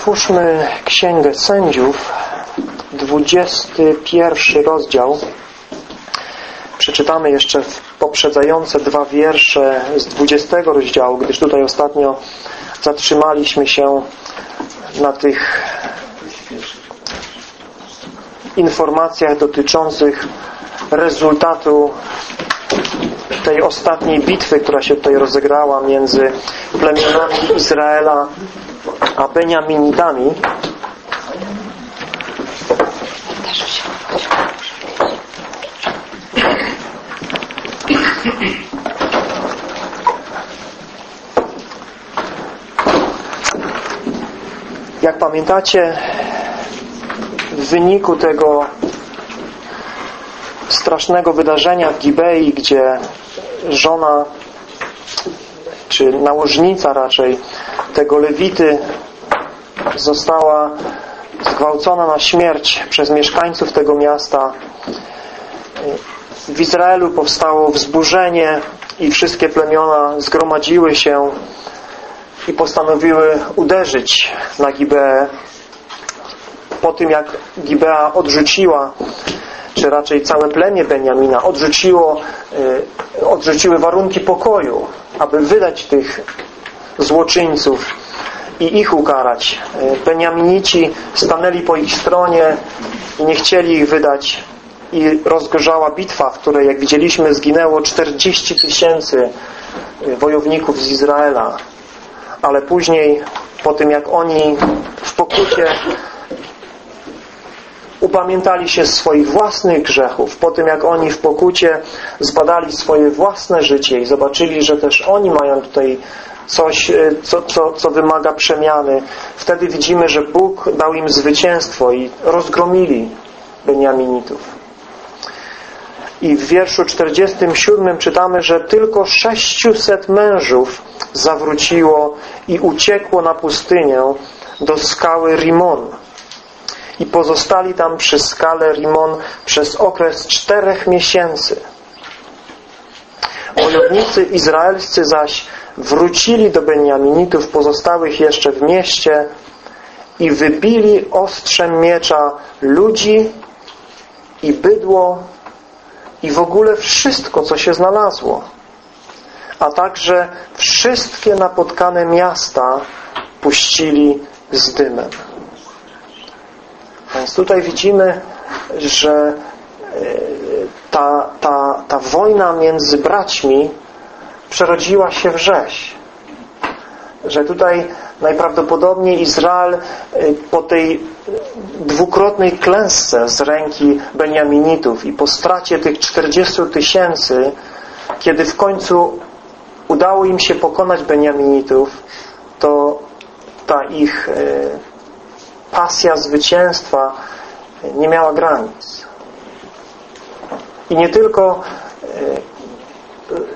Otwórzmy Księgę Sędziów, 21 rozdział. Przeczytamy jeszcze poprzedzające dwa wiersze z 20 rozdziału, gdyż tutaj ostatnio zatrzymaliśmy się na tych informacjach dotyczących rezultatu tej ostatniej bitwy, która się tutaj rozegrała między plemionami Izraela a Beniaminitami. Jak pamiętacie, w wyniku tego strasznego wydarzenia w Gibei, gdzie żona, czy nałożnica raczej, tego Lewity została zgwałcona na śmierć przez mieszkańców tego miasta. W Izraelu powstało wzburzenie i wszystkie plemiona zgromadziły się i postanowiły uderzyć na Gibeę. Po tym jak Gibea odrzuciła czy raczej całe plemię Beniamina odrzuciło, y, odrzuciły warunki pokoju, aby wydać tych złoczyńców i ich ukarać. Y, Beniaminici stanęli po ich stronie i nie chcieli ich wydać i rozgorzała bitwa, w której, jak widzieliśmy, zginęło 40 tysięcy y, wojowników z Izraela. Ale później, po tym jak oni w pokucie upamiętali się swoich własnych grzechów, po tym jak oni w pokucie zbadali swoje własne życie i zobaczyli, że też oni mają tutaj coś, e, co, co, co wymaga przemiany, wtedy widzimy, że Bóg dał im zwycięstwo i rozgromili Beniaminitów. I w wierszu 47 czytamy, że tylko 600 mężów zawróciło i uciekło na pustynię do skały Rimon i pozostali tam przy skale Rimon przez okres czterech miesięcy. Wojownicy izraelscy zaś wrócili do Beniaminitów pozostałych jeszcze w mieście i wybili ostrzem miecza ludzi i bydło i w ogóle wszystko, co się znalazło, a także wszystkie napotkane miasta puścili z dymem. Więc tutaj widzimy, że e, ta, ta, ta wojna między braćmi przerodziła się w rzeź. Że tutaj najprawdopodobniej Izrael e, po tej dwukrotnej klęsce z ręki Beniaminitów i po stracie tych 40 tysięcy, kiedy w końcu udało im się pokonać Beniaminitów, to ta ich e, pasja zwycięstwa nie miała granic. I nie tylko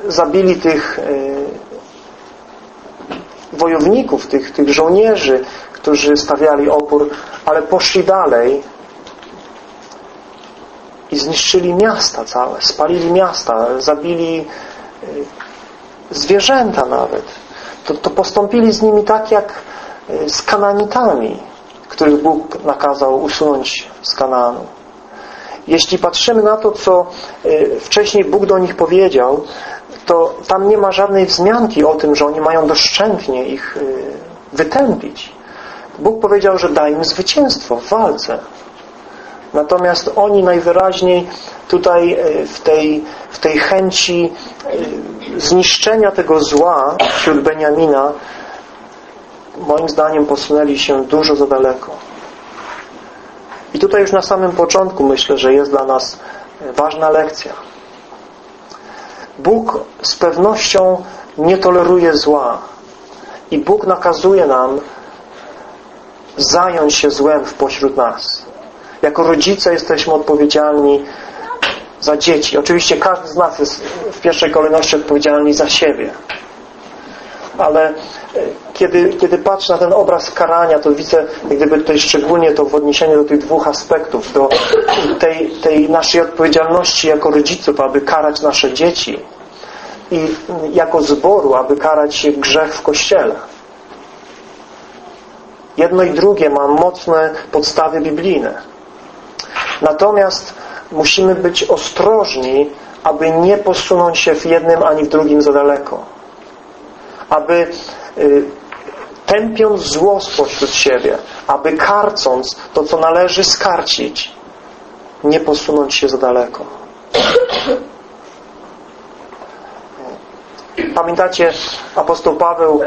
zabili tych e, wojowników, tych, tych żołnierzy, którzy stawiali opór, ale poszli dalej i zniszczyli miasta całe, spalili miasta, zabili e, zwierzęta nawet. To, to postąpili z nimi tak jak z Kananitami których Bóg nakazał usunąć z Kanaanu. Jeśli patrzymy na to, co y, wcześniej Bóg do nich powiedział, to tam nie ma żadnej wzmianki o tym, że oni mają doszczętnie ich y, wytępić. Bóg powiedział, że da im zwycięstwo w walce. Natomiast oni najwyraźniej tutaj y, w tej, w tej chęci zniszczenia tego zła wśród Beniamina moim zdaniem posunęli się dużo za daleko. I tutaj już na samym początku myślę, że jest dla nas ważna lekcja. Bóg z pewnością nie toleruje zła i Bóg nakazuje nam zająć się złem w pośród nas. Jako rodzice jesteśmy odpowiedzialni za dzieci. Oczywiście każdy z nas jest w pierwszej kolejności odpowiedzialny za siebie ale e, kiedy, kiedy patrzę na ten obraz karania, to widzę jak gdyby tutaj szczególnie to w odniesieniu do tych dwóch aspektów, do tej, tej naszej odpowiedzialności jako rodziców, aby karać nasze dzieci i jako zboru, aby karać grzech w Kościele. Jedno i drugie ma mocne podstawy biblijne. Natomiast musimy być ostrożni, aby nie posunąć się w jednym ani w drugim za daleko. Aby y, tępiąc zło spośród siebie, aby karcąc to, co należy skarcić, nie posunąć się za daleko. Pamiętacie, apostoł Paweł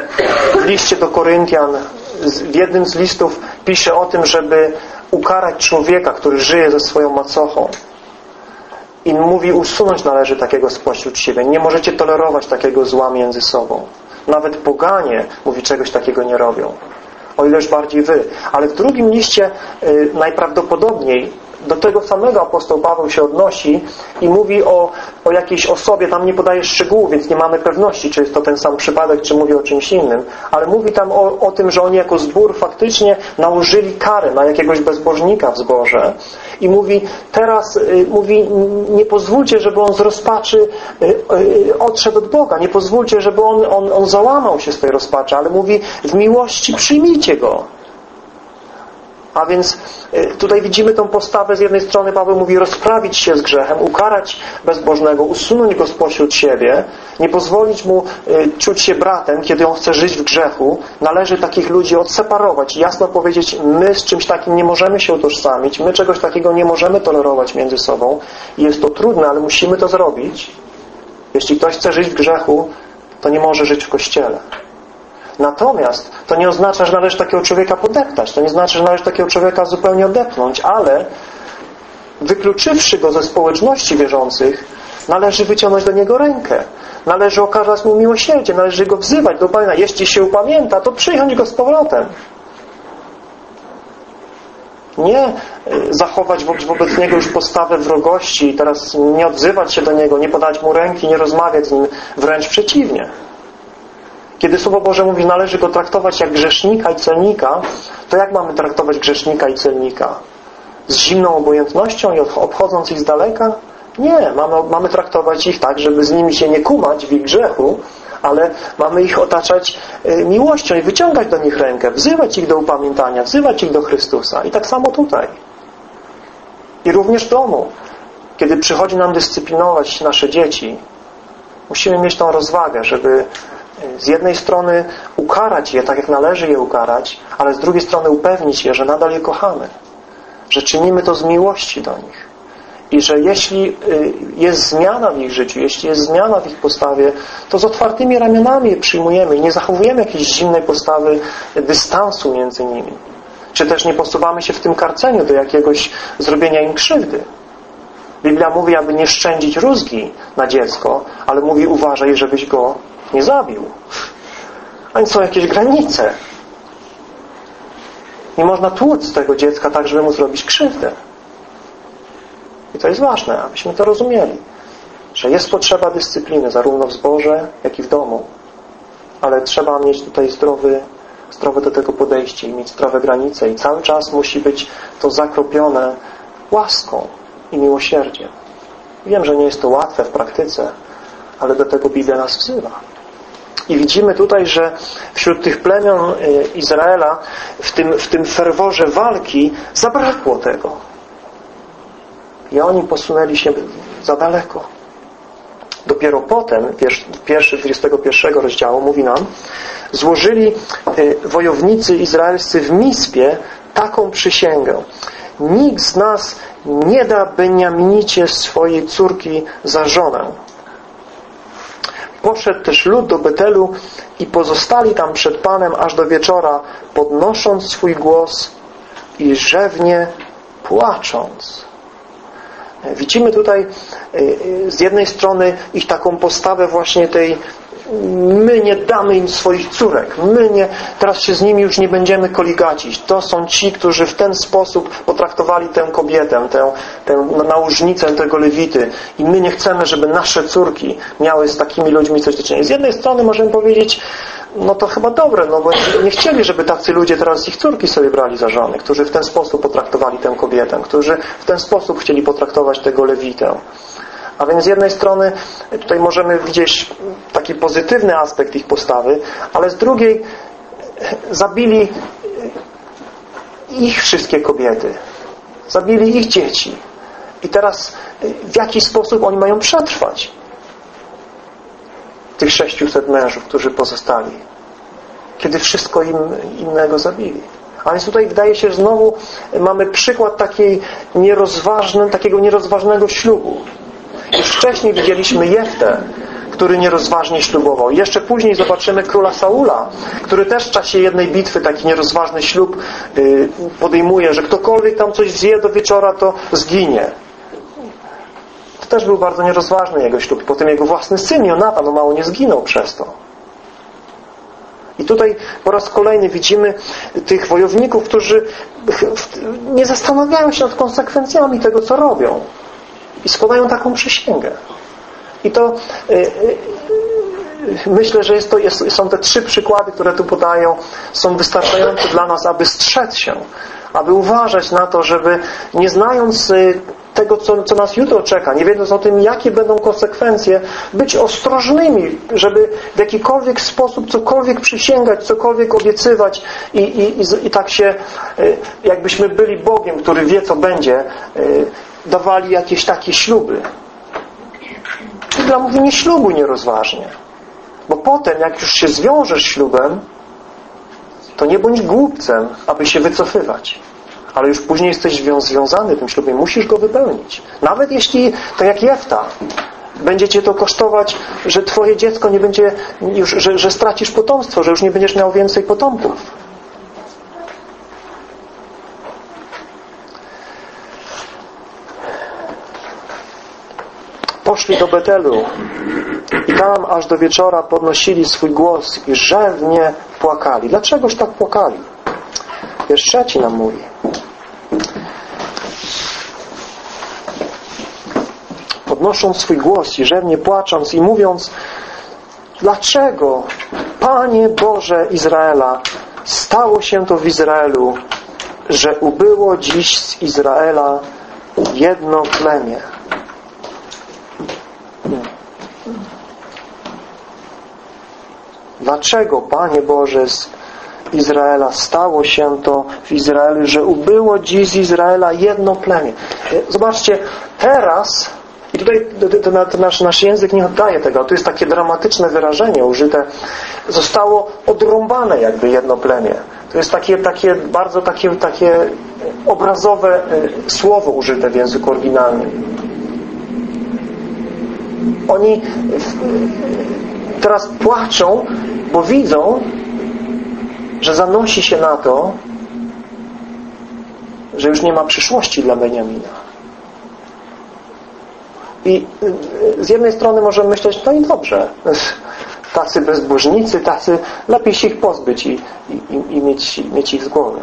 w liście do Koryntian w jednym z listów pisze o tym, żeby ukarać człowieka, który żyje ze swoją macochą. I mówi, usunąć należy takiego spośród siebie. Nie możecie tolerować takiego zła między sobą. Nawet poganie, mówi, czegoś takiego nie robią. O ileż bardziej wy. Ale w drugim liście y, najprawdopodobniej do tego samego apostoł Paweł się odnosi i mówi o, o jakiejś osobie, tam nie podaje szczegółów, więc nie mamy pewności, czy jest to ten sam przypadek, czy mówi o czymś innym, ale mówi tam o, o tym, że oni jako zbór faktycznie nałożyli karę na jakiegoś bezbożnika w zborze i mówi, teraz y, mówi, nie pozwólcie, żeby on z rozpaczy y, y, odszedł od Boga, nie pozwólcie, żeby on, on, on załamał się z tej rozpaczy, ale mówi, w miłości przyjmijcie go. A więc y, tutaj widzimy tą postawę z jednej strony Paweł mówi rozprawić się z grzechem, ukarać bezbożnego, usunąć go spośród siebie, nie pozwolić mu y, czuć się bratem, kiedy on chce żyć w grzechu. Należy takich ludzi odseparować, jasno powiedzieć, my z czymś takim nie możemy się utożsamić, my czegoś takiego nie możemy tolerować między sobą. Jest to trudne, ale musimy to zrobić. Jeśli ktoś chce żyć w grzechu, to nie może żyć w Kościele. Natomiast to nie oznacza, że należy takiego człowieka podeptać. To nie znaczy, że należy takiego człowieka zupełnie odepchnąć, ale wykluczywszy go ze społeczności wierzących, należy wyciągnąć do niego rękę. Należy okazać mu miłosierdzie, należy go wzywać do Pana. Jeśli się upamięta, to przyjąć go z powrotem. Nie y, zachować wobec niego już postawę wrogości i teraz nie odzywać się do niego, nie podać mu ręki, nie rozmawiać z nim, wręcz przeciwnie. Kiedy Słowo Boże mówi, należy go traktować jak grzesznika i celnika, to jak mamy traktować grzesznika i celnika? Z zimną obojętnością i obchodząc ich z daleka? Nie, mamy, mamy traktować ich tak, żeby z nimi się nie kumać w ich grzechu, ale mamy ich otaczać y, miłością i wyciągać do nich rękę, wzywać ich do upamiętania, wzywać ich do Chrystusa. I tak samo tutaj. I również w domu. Kiedy przychodzi nam dyscyplinować nasze dzieci, musimy mieć tą rozwagę, żeby z jednej strony ukarać je tak, jak należy je ukarać, ale z drugiej strony upewnić je, że nadal je kochamy. Że czynimy to z miłości do nich. I że jeśli y, jest zmiana w ich życiu, jeśli jest zmiana w ich postawie, to z otwartymi ramionami je przyjmujemy i nie zachowujemy jakiejś zimnej postawy dystansu między nimi. Czy też nie posuwamy się w tym karceniu do jakiegoś zrobienia im krzywdy. Biblia mówi, aby nie szczędzić rózgi na dziecko, ale mówi uważaj, żebyś go nie zabił. A są jakieś granice. Nie można tłuc tego dziecka tak, żeby mu zrobić krzywdę. I to jest ważne, abyśmy to rozumieli. Że jest potrzeba dyscypliny zarówno w zborze, jak i w domu. Ale trzeba mieć tutaj zdrowy, zdrowe do tego podejście i mieć zdrowe granice. I cały czas musi być to zakropione łaską i miłosierdziem. Wiem, że nie jest to łatwe w praktyce, ale do tego Biblia nas wzywa. I widzimy tutaj, że wśród tych plemion y, Izraela w tym, w tym ferworze walki zabrakło tego. I oni posunęli się za daleko. Dopiero potem, pierwszy 21 rozdziału mówi nam, złożyli y, wojownicy izraelscy w Mispie taką przysięgę. Nikt z nas nie da Beniaminicie swojej córki za żonę Poszedł też lud do Betelu i pozostali tam przed Panem aż do wieczora, podnosząc swój głos i rzewnie płacząc. Widzimy tutaj y, y, z jednej strony ich taką postawę właśnie tej my nie damy im swoich córek, my nie, teraz się z nimi już nie będziemy koligacić. To są ci, którzy w ten sposób potraktowali tę kobietę, tę, tę nałożnicę tego lewity i my nie chcemy, żeby nasze córki miały z takimi ludźmi coś do czynienia. Z jednej strony możemy powiedzieć, no to chyba dobre, no bo nie chcieli, żeby tacy ludzie teraz ich córki sobie brali za żony, którzy w ten sposób potraktowali tę kobietę, którzy w ten sposób chcieli potraktować tego lewitę. A więc z jednej strony tutaj możemy widzieć taki pozytywny aspekt ich postawy, ale z drugiej zabili ich wszystkie kobiety. Zabili ich dzieci. I teraz w jaki sposób oni mają przetrwać? Tych 600 mężów, którzy pozostali. Kiedy wszystko im innego zabili. A więc tutaj wydaje się, że znowu mamy przykład takiej nierozważnym, takiego nierozważnego ślubu. Wcześniej widzieliśmy Jeftę, który nierozważnie ślubował. Jeszcze później zobaczymy króla Saula, który też w czasie jednej bitwy taki nierozważny ślub y, podejmuje, że ktokolwiek tam coś zje do wieczora, to zginie. To też był bardzo nierozważny jego ślub. Potem jego własny syn Jonatan, no mało nie zginął przez to. I tutaj po raz kolejny widzimy tych wojowników, którzy nie zastanawiają się nad konsekwencjami tego, co robią. I składają taką przysięgę. I to y, y, myślę, że jest to, jest, są te trzy przykłady, które tu podają, są wystarczające dla nas, aby strzec się, aby uważać na to, żeby nie znając y, tego, co, co nas jutro czeka, nie wiedząc o tym, jakie będą konsekwencje, być ostrożnymi, żeby w jakikolwiek sposób cokolwiek przysięgać, cokolwiek obiecywać i, i, i, i tak się, jakbyśmy byli Bogiem, który wie, co będzie, dawali jakieś takie śluby. Biblia mówi nie ślubuj nierozważnie. Bo potem, jak już się zwiążesz ślubem, to nie bądź głupcem, aby się wycofywać. Ale już później jesteś związany tym ślubem. Musisz go wypełnić. Nawet jeśli, tak jak Jefta, będzie cię to kosztować, że twoje dziecko nie będzie, już, że, że stracisz potomstwo, że już nie będziesz miał więcej potomków. Poszli do Betelu i tam aż do wieczora podnosili swój głos i rzewnie płakali. Dlaczegoż tak płakali? Wiersz trzeci nam mówi. Podnosząc swój głos i rzewnie płacząc i mówiąc Dlaczego, Panie Boże Izraela, stało się to w Izraelu, że ubyło dziś z Izraela jedno plemię? Dlaczego, Panie Boże, z Izraela stało się to w Izraelu, że ubyło dziś z Izraela jedno plemię? Zobaczcie, teraz i tutaj nasz, nasz język nie oddaje tego, to jest takie dramatyczne wyrażenie użyte. Zostało odrąbane jakby jedno plemię. To jest takie, takie bardzo takie, takie obrazowe e, słowo użyte w języku oryginalnym. Oni teraz płaczą, bo widzą, że zanosi się na to, że już nie ma przyszłości dla Beniamina. I y, z jednej strony możemy myśleć, no i dobrze, tacy bezbożnicy, tacy, lepiej się ich pozbyć i, i, i mieć, mieć ich z głowy.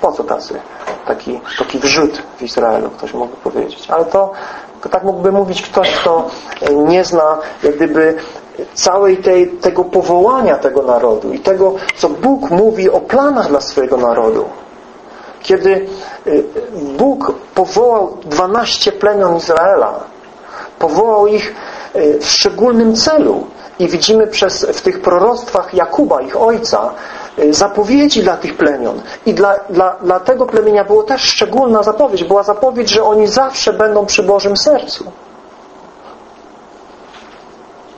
Po co tacy? Taki, taki wrzut w Izraelu, ktoś mógłby powiedzieć. Ale to, to tak mógłby mówić ktoś, kto nie zna jak gdyby całej tej, tego powołania tego narodu i tego, co Bóg mówi o planach dla swojego narodu. Kiedy y, Bóg powołał 12 plemion Izraela, powołał ich w szczególnym celu i widzimy przez, w tych proroctwach Jakuba, ich ojca, zapowiedzi dla tych plemion. I dla, dla, dla tego plemienia było też szczególna zapowiedź. Była zapowiedź, że oni zawsze będą przy Bożym sercu.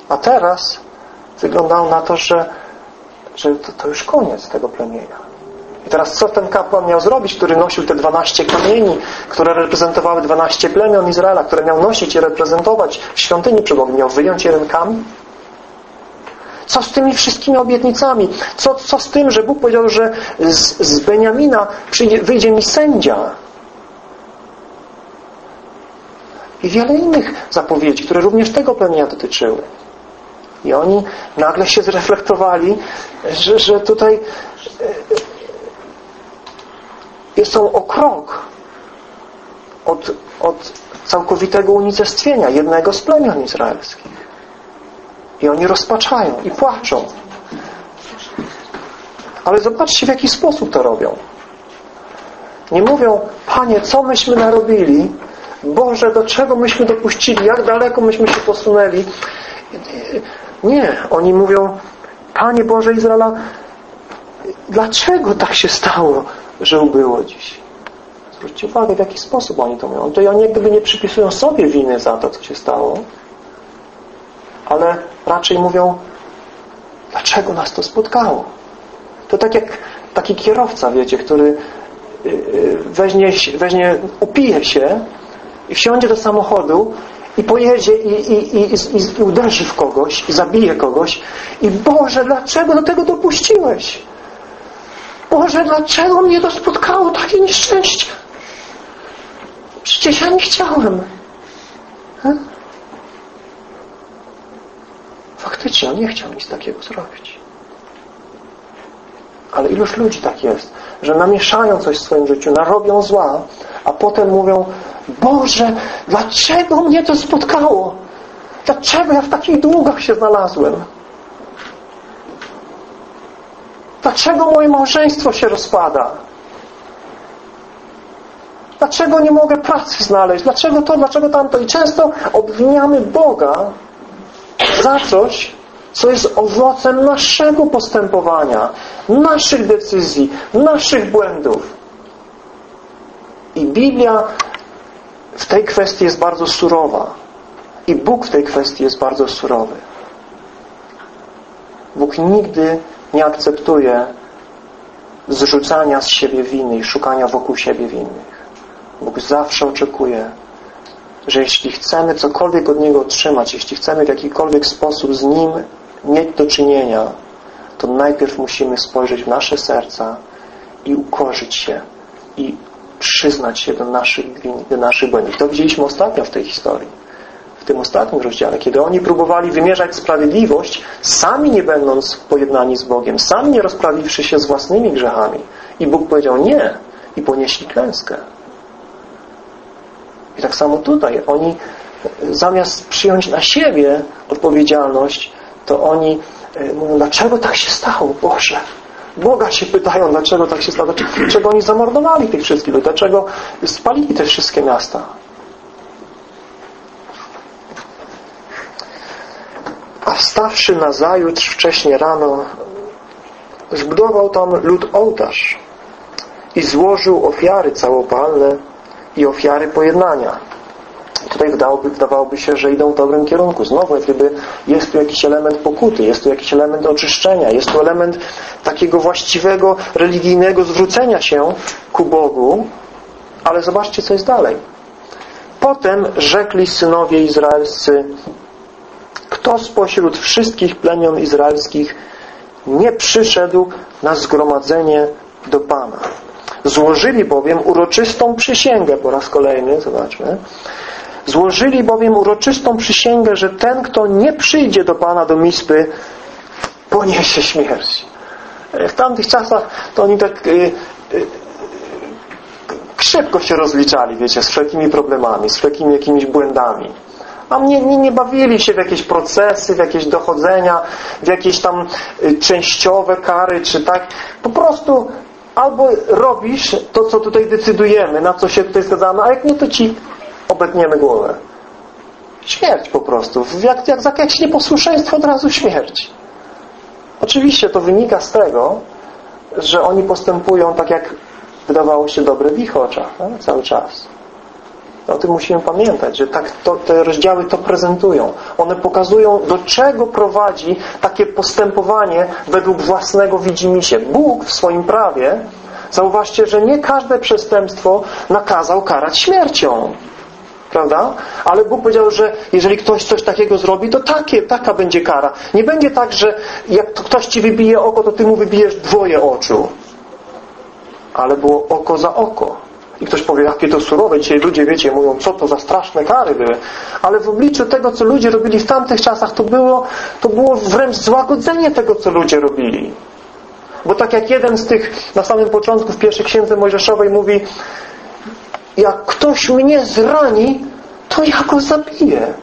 A teraz wyglądało na to, że, że to, to już koniec tego plemienia. I teraz co ten kapłan miał zrobić, który nosił te 12 kamieni, które reprezentowały 12 plemion Izraela, które miał nosić i reprezentować w świątyni przy Bogu? Miał wyjąć jeden kamień? Co z tymi wszystkimi obietnicami? Co, co z tym, że Bóg powiedział, że z, z Beniamina przyjdzie, wyjdzie mi sędzia? I wiele innych zapowiedzi, które również tego plemienia dotyczyły. I oni nagle się zreflektowali, że, że tutaj są o krok od, od całkowitego unicestwienia jednego z plemion izraelskich. I oni rozpaczają i płaczą. Ale zobaczcie, w jaki sposób to robią. Nie mówią, Panie, co myśmy narobili? Boże, do czego myśmy dopuścili? Jak daleko myśmy się posunęli? Nie, oni mówią, Panie Boże Izraela, dlaczego tak się stało, że ubyło dziś. Zwróćcie uwagę, w jaki sposób oni to mówią. To oni jak gdyby nie przypisują sobie winy za to, co się stało, ale raczej mówią, dlaczego nas to spotkało. To tak jak taki kierowca, wiecie, który y, y, weźmie, weźmie upije się i wsiądzie do samochodu i pojedzie i, i, i, i, uderzy w kogoś i zabije kogoś i Boże, dlaczego do tego dopuściłeś? Boże, dlaczego mnie to spotkało takie nieszczęście? Przecież ja nie chciałem. Hmm? On nie chciał nic takiego zrobić. Ale iluż ludzi tak jest, że namieszają coś w swoim życiu, narobią zła, a potem mówią Boże, dlaczego mnie to spotkało? Dlaczego ja w takich długach się znalazłem? Dlaczego moje małżeństwo się rozpada? Dlaczego nie mogę pracy znaleźć? Dlaczego to, dlaczego tamto? I często obwiniamy Boga za coś, co jest owocem naszego postępowania, naszych decyzji, naszych błędów. I Biblia w tej kwestii jest bardzo surowa. I Bóg w tej kwestii jest bardzo surowy. Bóg nigdy nie akceptuje zrzucania z siebie winy i szukania wokół siebie winnych. Bóg zawsze oczekuje, że jeśli chcemy cokolwiek od Niego otrzymać, jeśli chcemy w jakikolwiek sposób z Nim mieć do czynienia, to najpierw musimy spojrzeć w nasze serca i ukorzyć się i przyznać się do naszych do naszych błędów. To widzieliśmy ostatnio w tej historii. W tym ostatnim rozdziale, kiedy oni próbowali wymierzać sprawiedliwość, sami nie będąc pojednani z Bogiem, sami nie rozprawiwszy się z własnymi grzechami. I Bóg powiedział nie i ponieśli klęskę. I tak samo tutaj. Oni zamiast przyjąć na siebie odpowiedzialność, to oni e, mówią, dlaczego tak się stało, Boże? Boga się pytają, dlaczego tak się stało, dlaczego oni zamordowali tych wszystkich, dlaczego spalili te wszystkie miasta. A wstawszy na zajutrz wcześnie rano, zbudował tam lud ołtarz i złożył ofiary całopalne i ofiary pojednania. Tutaj wydawałoby się, że idą w dobrym kierunku. Znowu, jak gdyby jest tu jakiś element pokuty, jest tu jakiś element oczyszczenia, jest tu element takiego właściwego, religijnego zwrócenia się ku Bogu. Ale zobaczcie, co jest dalej. Potem rzekli synowie izraelscy, kto spośród wszystkich plemion izraelskich nie przyszedł na zgromadzenie do Pana. Złożyli bowiem uroczystą przysięgę po raz kolejny, zobaczmy. Złożyli bowiem uroczystą przysięgę, że ten, kto nie przyjdzie do Pana do Mispy, poniesie śmierć. W tamtych czasach to oni tak yy, yy, szybko się rozliczali, wiecie, z wszelkimi problemami, z wszelkimi jakimiś błędami. A mnie nie, nie bawili się w jakieś procesy, w jakieś dochodzenia, w jakieś tam y, częściowe kary, czy tak. Po prostu albo robisz to, co tutaj decydujemy, na co się tutaj zgadzamy, a jak nie, to ci obetniemy głowę. Śmierć po prostu. Jak, jak za nieposłuszeństwo od razu śmierć. Oczywiście to wynika z tego, że oni postępują tak jak wydawało się dobre w ich oczach no? cały czas. O tym musimy pamiętać, że tak to, te rozdziały to prezentują. One pokazują, do czego prowadzi takie postępowanie według własnego widzimisię. Bóg w swoim prawie, zauważcie, że nie każde przestępstwo nakazał karać śmiercią. Prawda? Ale Bóg powiedział, że jeżeli ktoś coś takiego zrobi, to takie, taka będzie kara. Nie będzie tak, że jak ktoś ci wybije oko, to ty mu wybijesz dwoje oczu. Ale było oko za oko. I ktoś powie, jakie to surowe. Dzisiaj ludzie, wiecie, mówią, co to za straszne kary były. Ale w obliczu tego, co ludzie robili w tamtych czasach, to było, to było wręcz złagodzenie tego, co ludzie robili. Bo tak jak jeden z tych na samym początku w pierwszej księdze Mojżeszowej mówi jak ktoś mnie zrani, to ja go zabiję.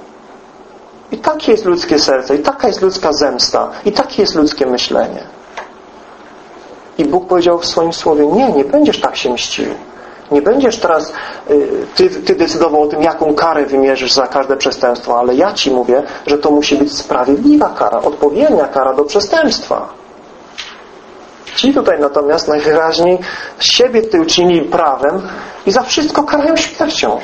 I takie jest ludzkie serce, i taka jest ludzka zemsta, i takie jest ludzkie myślenie. I Bóg powiedział w swoim słowie, nie, nie będziesz tak się mścił. Nie będziesz teraz y, ty, ty decydował o tym, jaką karę wymierzysz za każde przestępstwo, ale ja Ci mówię, że to musi być sprawiedliwa kara, odpowiednia kara do przestępstwa. Ci tutaj natomiast najwyraźniej siebie uczynili prawem i za wszystko karają śmiercią.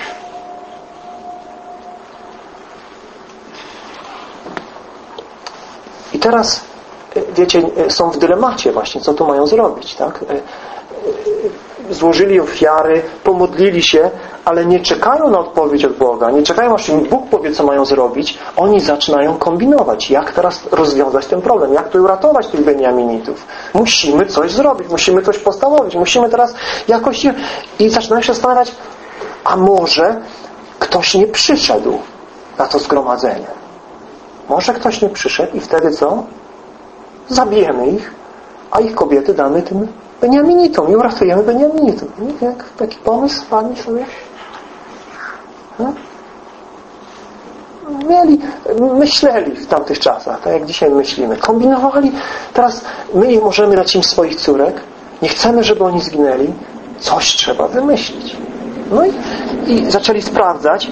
I teraz, e, wiecie, e, są w dylemacie właśnie, co tu mają zrobić, tak? Złożyli ofiary, pomodlili się, ale nie czekają na odpowiedź od Boga, nie czekają aż im Bóg powie, co mają zrobić. Oni zaczynają kombinować, jak teraz rozwiązać ten problem, jak tu uratować tych Beniaminitów. Musimy coś zrobić, musimy coś postanowić, musimy teraz jakoś... I zaczynają się zastanawiać, a może ktoś nie przyszedł na to zgromadzenie. Może ktoś nie przyszedł i wtedy co? Zabijemy ich, a ich kobiety damy tym Beniaminitom i uratujemy Beniaminitom. Jak, taki pomysł Pani sobie? Mieli, myśleli w tamtych czasach, tak jak dzisiaj myślimy. Kombinowali. Teraz my nie możemy dać im swoich córek. Nie chcemy, żeby oni zginęli. Coś trzeba wymyślić. No i, i zaczęli sprawdzać,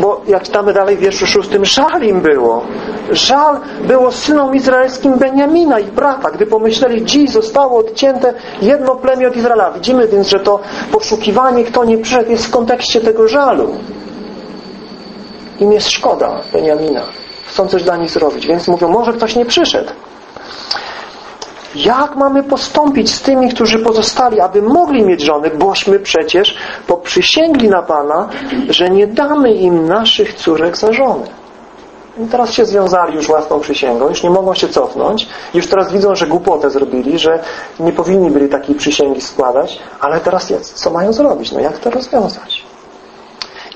bo jak czytamy dalej w wierszu szóstym, żal im było. Żal było synom izraelskim Beniamina i brata, gdy pomyśleli, dziś zostało odcięte jedno plemię od Izraela. Widzimy więc, że to poszukiwanie, kto nie przyszedł, jest w kontekście tego żalu. Im jest szkoda Beniamina. Chcą coś dla nich zrobić, więc mówią, może ktoś nie przyszedł. Jak mamy postąpić z tymi, którzy pozostali, aby mogli mieć żony, bośmy przecież poprzysięgli na Pana, że nie damy im naszych córek za żony. I teraz się związali już własną przysięgą, już nie mogą się cofnąć, już teraz widzą, że głupotę zrobili, że nie powinni byli takiej przysięgi składać, ale teraz co mają zrobić? No jak to rozwiązać?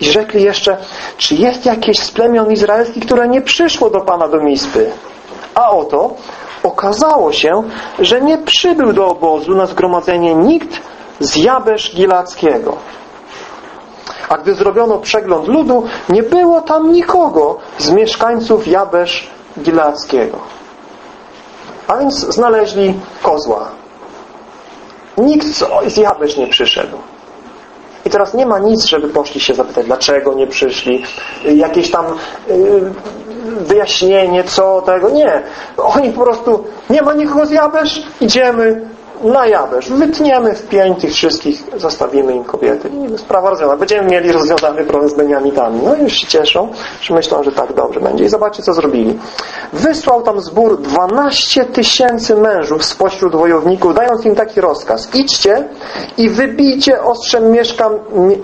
I rzekli jeszcze, czy jest jakieś z plemion izraelskich, które nie przyszło do Pana do Mispy? A oto okazało się, że nie przybył do obozu na zgromadzenie nikt z Jabesz Gilackiego. A gdy zrobiono przegląd ludu, nie było tam nikogo z mieszkańców Jabesz Gilackiego. A więc znaleźli kozła. Nikt z Jabesz nie przyszedł. I teraz nie ma nic, żeby poszli się zapytać, dlaczego nie przyszli, jakieś tam y, wyjaśnienie, co tego. Nie. Oni po prostu, nie ma nikogo z Jabesz, idziemy, na Jabesz. Wytniemy w pień tych wszystkich, zostawimy im kobiety. I sprawa rozwiązana. Będziemy mieli rozwiązany problem z Beniamitami. No i już się cieszą, że myślą, że tak dobrze będzie. I zobaczcie, co zrobili. Wysłał tam zbór 12 tysięcy mężów spośród wojowników, dając im taki rozkaz. Idźcie i wybijcie ostrzem, mieszka,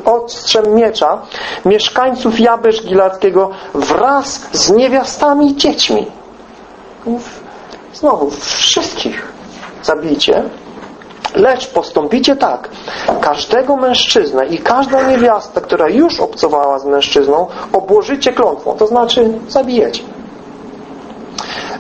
ostrzem miecza mieszkańców Jabesz Gilackiego wraz z niewiastami i dziećmi. Znowu, wszystkich zabijcie Lecz postąpicie tak. Każdego mężczyznę i każdą niewiastę, która już obcowała z mężczyzną, obłożycie klątwą, to znaczy zabijecie.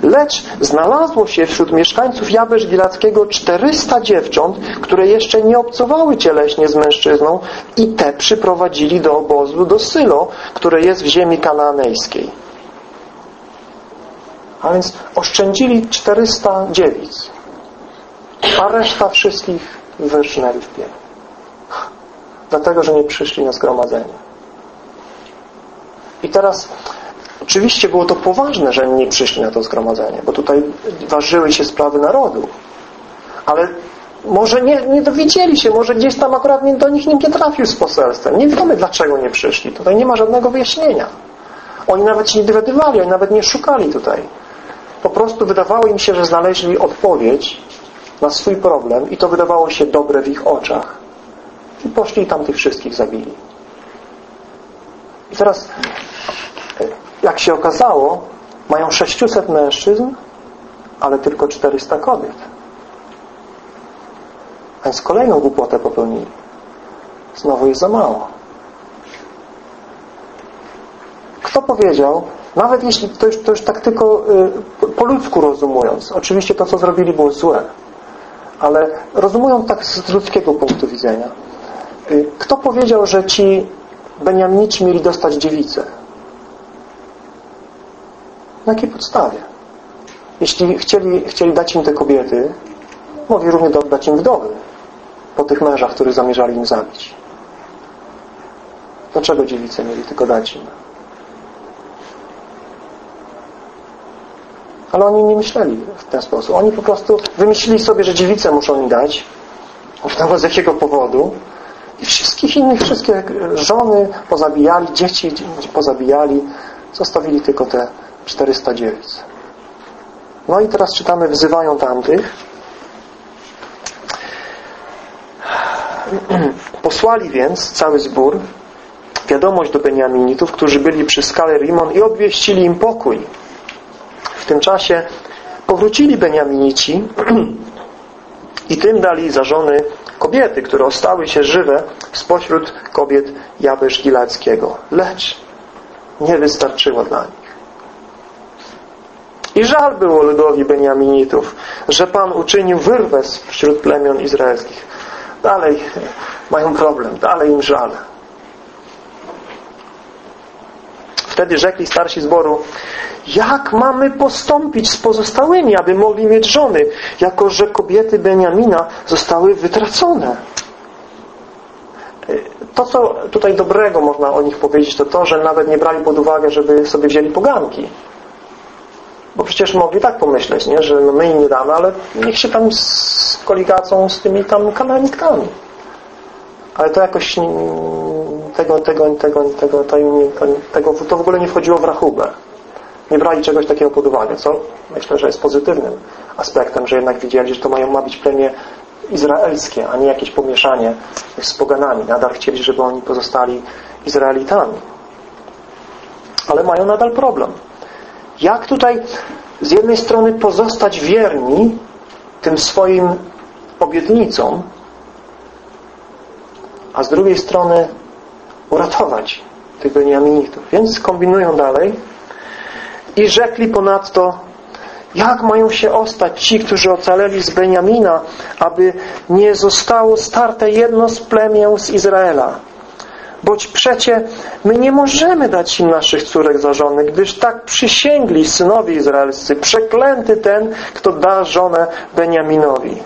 Lecz znalazło się wśród mieszkańców Jabesz Gilackiego 400 dziewcząt, które jeszcze nie obcowały cieleśnie z mężczyzną i te przyprowadzili do obozu do Sylo, które jest w ziemi kanaanejskiej. A więc oszczędzili 400 dziewic a reszta wszystkich wyrżnęli w pień. Dlatego, że nie przyszli na zgromadzenie. I teraz oczywiście było to poważne, że nie przyszli na to zgromadzenie, bo tutaj ważyły się sprawy narodu. Ale może nie, nie dowiedzieli się, może gdzieś tam akurat nie, do nich nikt nie trafił z poselstwem. Nie wiemy, dlaczego nie przyszli. Tutaj nie ma żadnego wyjaśnienia. Oni nawet się nie dowiadywali, oni nawet nie szukali tutaj. Po prostu wydawało im się, że znaleźli odpowiedź na swój problem i to wydawało się dobre w ich oczach. I poszli i tam tych wszystkich zabili. I teraz, jak się okazało, mają 600 mężczyzn, ale tylko 400 kobiet. Więc kolejną głupotę popełnili. Znowu jest za mało. Kto powiedział, nawet jeśli to już, to już tak tylko y, po ludzku rozumując, oczywiście to, co zrobili, było złe ale rozumują tak z ludzkiego punktu widzenia. Y, kto powiedział, że ci Beniamnici mieli dostać dziewicę? Na jakiej podstawie? Jeśli chcieli, chcieli dać im te kobiety, mogli równie dać im wdowy po tych mężach, których zamierzali im zabić. Dlaczego dziewice mieli tylko dać im? Ale oni nie myśleli w ten sposób. Oni po prostu wymyślili sobie, że dziewice muszą im dać. Wiadomo z jakiego powodu. I wszystkich innych, wszystkie żony pozabijali, dzieci pozabijali. Zostawili tylko te 400 dziewic. No i teraz czytamy, wzywają tamtych. Posłali więc cały zbór wiadomość do Beniaminitów, którzy byli przy skale Rimon i obwieścili im pokój. Tym czasie powrócili Beniaminici i tym dali za żony kobiety, które ostały się żywe spośród kobiet Jabesz Gilackiego. Lecz nie wystarczyło dla nich. I żal było ludowi Beniaminitów, że Pan uczynił wyrwę wśród plemion izraelskich. Dalej mają problem, dalej im żal. Wtedy rzekli starsi zboru, jak mamy postąpić z pozostałymi, aby mogli mieć żony, jako że kobiety Beniamina zostały wytracone. To, co tutaj dobrego można o nich powiedzieć, to to, że nawet nie brali pod uwagę, żeby sobie wzięli poganki. Bo przecież mogli tak pomyśleć, nie? że no my im nie damy, ale niech się tam z koligacą z tymi tam kananitkami. Ale to jakoś tego, tego, tego, tego, im, to, tego, to w ogóle nie wchodziło w rachubę. Nie brali czegoś takiego pod uwagę, co myślę, że jest pozytywnym aspektem, że jednak widzieli, że to mają ma być plemię izraelskie, a nie jakieś pomieszanie z poganami. Nadal chcieli, żeby oni pozostali Izraelitami. Ale mają nadal problem. Jak tutaj z jednej strony pozostać wierni tym swoim obietnicom, a z drugiej strony uratować tych Beniaminitów. Więc kombinują dalej i rzekli ponadto, jak mają się ostać ci, którzy ocaleli z Beniamina, aby nie zostało starte jedno z plemię z Izraela. Boć przecie my nie możemy dać im naszych córek za żony, gdyż tak przysięgli synowie izraelscy, przeklęty ten, kto da żonę Beniaminowi.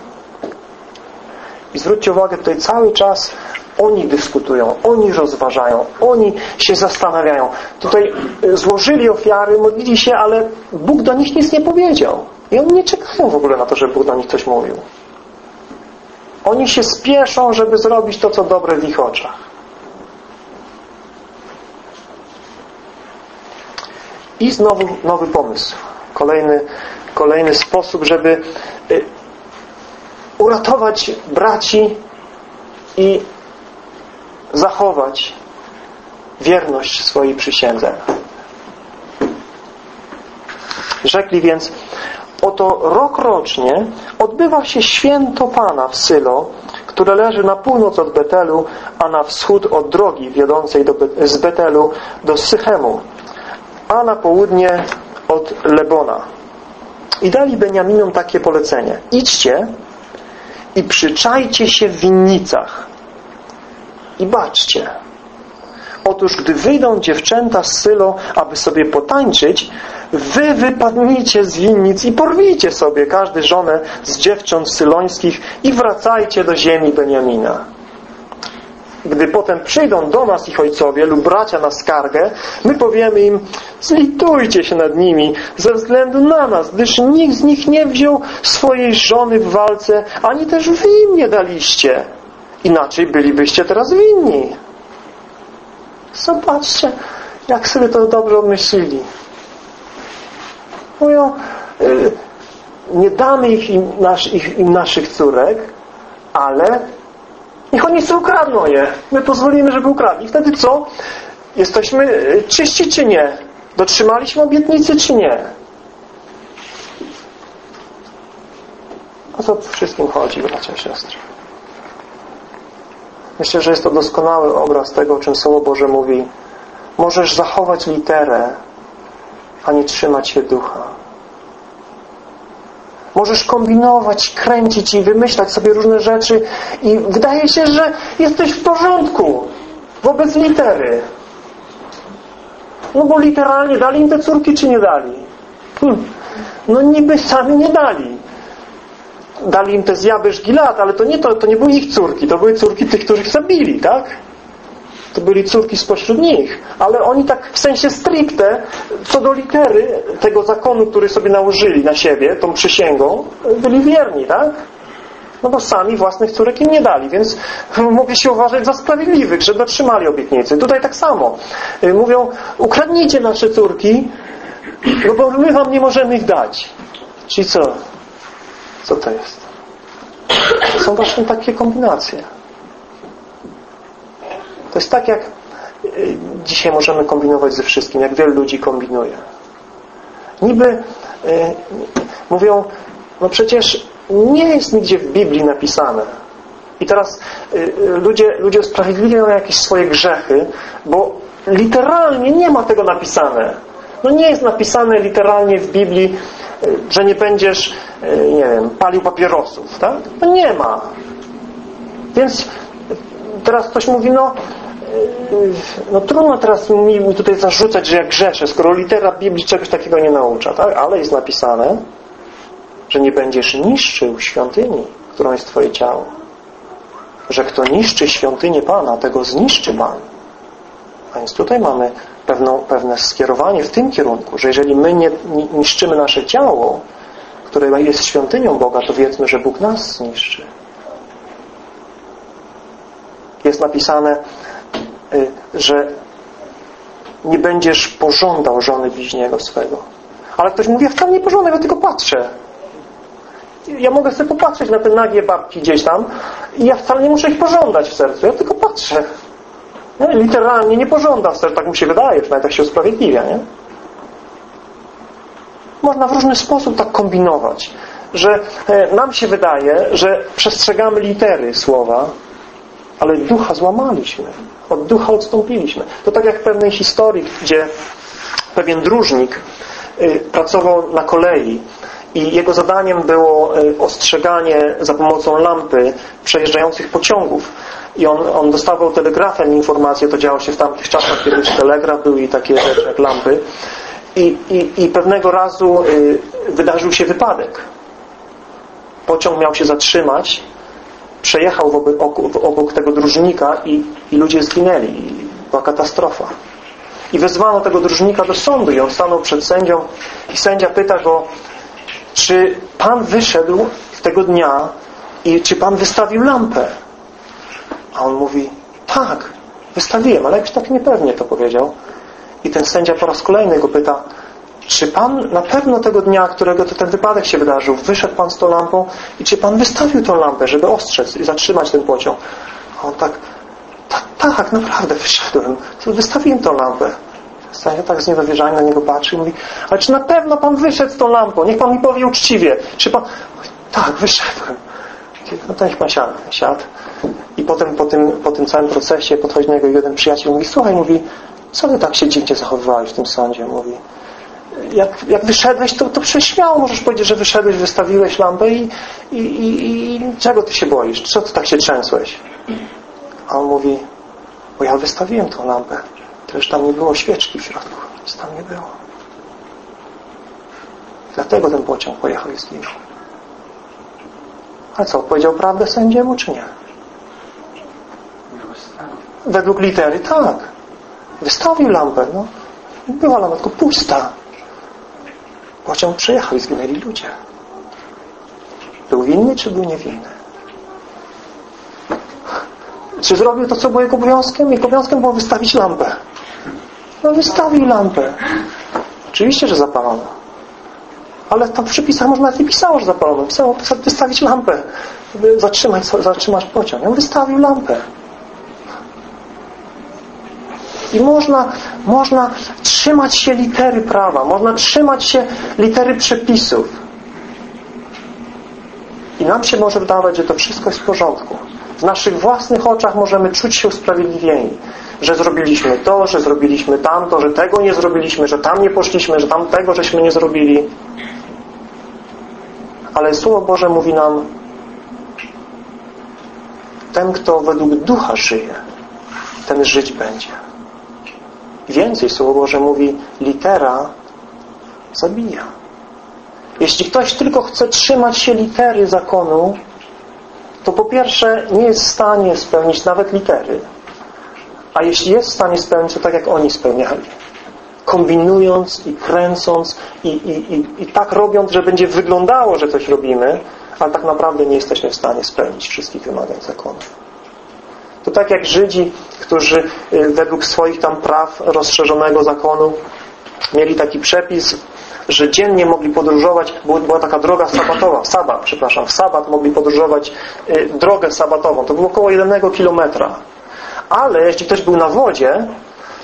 I zwróćcie uwagę, tutaj cały czas oni dyskutują, oni rozważają, oni się zastanawiają. Tutaj y, złożyli ofiary, modlili się, ale Bóg do nich nic nie powiedział. I oni nie czekają w ogóle na to, żeby Bóg do nich coś mówił. Oni się spieszą, żeby zrobić to, co dobre w ich oczach. I znowu nowy pomysł. Kolejny, kolejny sposób, żeby y, uratować braci i zachować wierność swojej przysiędze. Rzekli więc, oto rok rocznie odbywa się święto Pana w Sylo, które leży na północ od Betelu, a na wschód od drogi wiodącej do, z Betelu do Sychemu, a na południe od Lebona. I dali Beniaminom takie polecenie. Idźcie i przyczajcie się w winnicach i baczcie. Otóż gdy wyjdą dziewczęta z Sylo, aby sobie potańczyć, wy wypadnijcie z winnic i porwijcie sobie każdy żonę z dziewcząt sylońskich i wracajcie do ziemi Beniamina. Gdy potem przyjdą do nas ich ojcowie lub bracia na skargę, my powiemy im, zlitujcie się nad nimi ze względu na nas, gdyż nikt z nich nie wziął swojej żony w walce, ani też wy im nie daliście. Inaczej bylibyście teraz winni. Zobaczcie, jak sobie to dobrze obmyślili. Mówią, y, nie damy ich im, nasz, ich, im naszych córek, ale niech oni sobie ukradną je. My pozwolimy, żeby ukradli. Wtedy co? Jesteśmy y, czyści czy nie? Dotrzymaliśmy obietnicy czy nie? O co wszystkim chodzi, bracia i siostry? Myślę, że jest to doskonały obraz tego, o czym Słowo Boże mówi. Możesz zachować literę, a nie trzymać się ducha. Możesz kombinować, kręcić i wymyślać sobie różne rzeczy i wydaje się, że jesteś w porządku wobec litery. No bo literalnie dali im te córki, czy nie dali? Hm. No niby sami nie dali dali im te zjabysz Gilead, ale to nie, to, to nie były ich córki, to były córki tych, których zabili, tak? to byli córki spośród nich. Ale oni tak w sensie stricte, co do litery tego zakonu, który sobie nałożyli na siebie, tą przysięgą, byli wierni, tak? No bo sami własnych córek im nie dali, więc mogli się uważać za sprawiedliwych, że dotrzymali obietnicy. Tutaj tak samo. Y, mówią, ukradnijcie nasze córki, no bo my wam nie możemy ich dać. Czyli co? Co to jest? Są właśnie takie kombinacje. To jest tak, jak y, dzisiaj możemy kombinować ze wszystkim, jak wielu ludzi kombinuje. Niby y, mówią, no przecież nie jest nigdzie w Biblii napisane. I teraz y, ludzie, ludzie usprawiedliwiają jakieś swoje grzechy, bo literalnie nie ma tego napisane. No nie jest napisane literalnie w Biblii, że nie będziesz, nie wiem, palił papierosów, tak? No nie ma. Więc teraz ktoś mówi, no no trudno teraz mi tutaj zarzucać, że ja grzeszę, skoro litera Biblii czegoś takiego nie naucza, tak? Ale jest napisane, że nie będziesz niszczył świątyni, którą jest Twoje ciało. Że kto niszczy świątynię Pana, tego zniszczy Pan. A więc tutaj mamy pewną, pewne skierowanie w tym kierunku, że jeżeli my nie niszczymy nasze ciało, które jest świątynią Boga, to wiedzmy, że Bóg nas zniszczy. Jest napisane, y, że nie będziesz pożądał żony bliźniego swego. Ale ktoś mówi, ja wcale nie pożądam, ja tylko patrzę. Ja mogę sobie popatrzeć na te nagie babki gdzieś tam i ja wcale nie muszę ich pożądać w sercu, ja tylko patrzę. Nie? Literalnie nie pożąda tak mu się wydaje, przynajmniej tak się usprawiedliwia, nie? Można w różny sposób tak kombinować, że e, nam się wydaje, że przestrzegamy litery słowa, ale ducha złamaliśmy. Od ducha odstąpiliśmy. To tak jak w pewnej historii, gdzie pewien dróżnik y, pracował na kolei i jego zadaniem było y, ostrzeganie za pomocą lampy przejeżdżających pociągów. I on, on dostawał telegrafem informacje, to działo się w tamtych czasach, kiedy już telegraf był i takie rzeczy jak lampy. I, i, i pewnego razu y, wydarzył się wypadek. Pociąg miał się zatrzymać, przejechał obok, obok tego dróżnika i, i ludzie zginęli. I była katastrofa. I wezwano tego dróżnika do sądu i on stanął przed sędzią i sędzia pyta go, czy Pan wyszedł tego dnia i czy Pan wystawił lampę? A on mówi, tak, wystawiłem, ale jakoś tak niepewnie to powiedział. I ten sędzia po raz kolejny go pyta, czy Pan na pewno tego dnia, którego to ten wypadek się wydarzył, wyszedł Pan z tą lampą i czy Pan wystawił tą lampę, żeby ostrzec i zatrzymać ten pociąg? A on tak, tak, tak, naprawdę wyszedłem. Wystawiłem tą lampę. Sędzia tak z niedowierzaniem na niego patrzy i mówi, ale czy na pewno Pan wyszedł z tą lampą? Niech Pan mi powie uczciwie. Czy Pan... Tak, wyszedłem. No to niech Pan siadł. Siadł. I potem po tym, po tym całym procesie podchodzi do niego jeden przyjaciel mówi, słuchaj, mówi, co Ty tak się dziwnie zachowywałeś w tym sądzie? Mówi, jak, jak wyszedłeś, to, to prześmiało możesz powiedzieć, że wyszedłeś, wystawiłeś lampę i, i, i, i czego Ty się boisz? Co Ty tak się trzęsłeś? A on mówi, bo ja wystawiłem tą lampę. Już tam nie było świeczki w środku. Nic tam nie było. Dlatego ten pociąg pojechał i zginął. A co, powiedział prawdę sędziemu, czy nie? Według litery tak. Wystawił lampę, no. Była lampa tylko pusta. Pociąg przejechał i zginęli ludzie. Był winny, czy był niewinny? Czy zrobił to, co było jego obowiązkiem? Jego obowiązkiem było wystawić lampę. No wystawił lampę. Oczywiście, że zapalono. Ale tam w przepisach można nie pisało, że zapalono. Pisało wystawić lampę, żeby zatrzymać, zatrzymać pociąg. On wystawił lampę. I można, można trzymać się litery prawa, można trzymać się litery przepisów. I nam się może wydawać, że to wszystko jest w porządku. W naszych własnych oczach możemy czuć się usprawiedliwieni, że zrobiliśmy to, że zrobiliśmy tamto, że tego nie zrobiliśmy, że tam nie poszliśmy, że tamtego żeśmy nie zrobili. Ale Słowo Boże mówi nam ten, kto według ducha żyje, ten żyć będzie. Więcej Słowo Boże mówi litera zabija. Jeśli ktoś tylko chce trzymać się litery zakonu, to po pierwsze nie jest w stanie spełnić nawet litery, a jeśli jest w stanie spełnić, to tak jak oni spełniali. Kombinując i kręcąc i, i, i, i tak robiąc, że będzie wyglądało, że coś robimy, ale tak naprawdę nie jesteśmy w stanie spełnić wszystkich wymagań zakonu. To tak jak Żydzi, którzy y, według swoich tam praw rozszerzonego zakonu mieli taki przepis, że dziennie mogli podróżować, była taka droga sabatowa, sabat, przepraszam, w sabat mogli podróżować y, drogę sabatową. To było około jednego kilometra. Ale jeśli ktoś był na wodzie,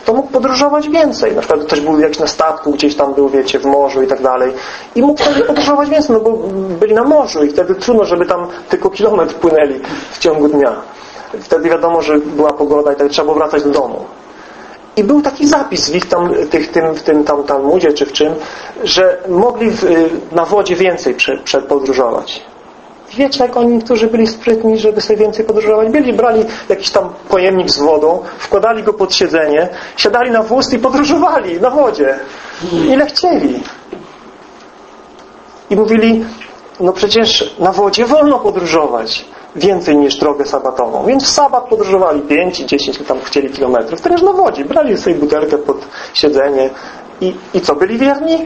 to mógł podróżować więcej. Na przykład ktoś był jakiś na statku, gdzieś tam był, wiecie, w morzu i tak dalej. I mógł wtedy podróżować więcej, no bo byli na morzu i wtedy trudno, żeby tam tylko kilometr płynęli w ciągu dnia. Wtedy wiadomo, że była pogoda i tak trzeba było wracać do domu. I był taki zapis w ich tam, tych, tym, w tym tam Talmudzie czy w czym, że mogli w, na wodzie więcej prze, podróżować. Wiecie, jak oni, którzy byli sprytni, żeby sobie więcej podróżować? Byli, brali jakiś tam pojemnik z wodą, wkładali go pod siedzenie, siadali na wóz i podróżowali na wodzie. Ile chcieli. I mówili, no przecież na wodzie wolno podróżować więcej niż drogę sabatową. Więc w sabat podróżowali 5, 10 tam chcieli kilometrów. Teraz na wodzie. Brali sobie butelkę pod siedzenie i, i co, byli wierni?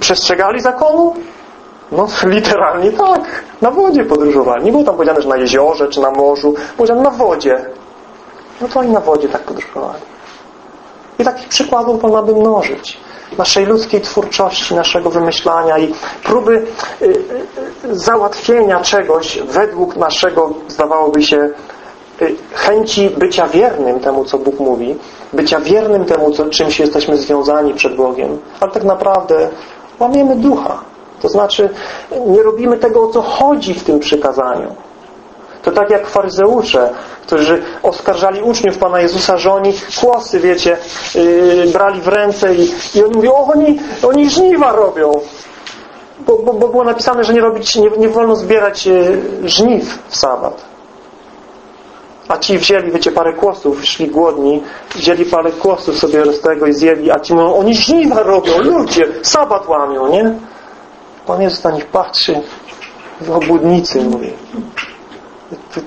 Przestrzegali zakonu? No literalnie tak. Na wodzie podróżowali. Nie było tam powiedziane, że na jeziorze czy na morzu. Powiedziano na wodzie. No to oni na wodzie tak podróżowali. I takich przykładów można by mnożyć naszej ludzkiej twórczości, naszego wymyślania i próby y, y, załatwienia czegoś według naszego, zdawałoby się, y, chęci bycia wiernym temu, co Bóg mówi, bycia wiernym temu, co, czymś jesteśmy związani przed Bogiem, ale tak naprawdę łamiemy ducha. To znaczy nie robimy tego, o co chodzi w tym przykazaniu. To tak jak faryzeusze, którzy oskarżali uczniów Pana Jezusa, że oni kłosy, wiecie, yy, brali w ręce i, i on mówił, o, oni, oni żniwa robią. Bo, bo, bo było napisane, że nie, robić, nie, nie wolno zbierać yy, żniw w sabat. A ci wzięli, wiecie, parę kłosów, szli głodni, wzięli parę kłosów sobie z tego i zjeli, a ci mówią, oni żniwa robią, ludzie, sabat łamią, nie? Pan Jezus na nich patrzy, w obłudnicy mówi.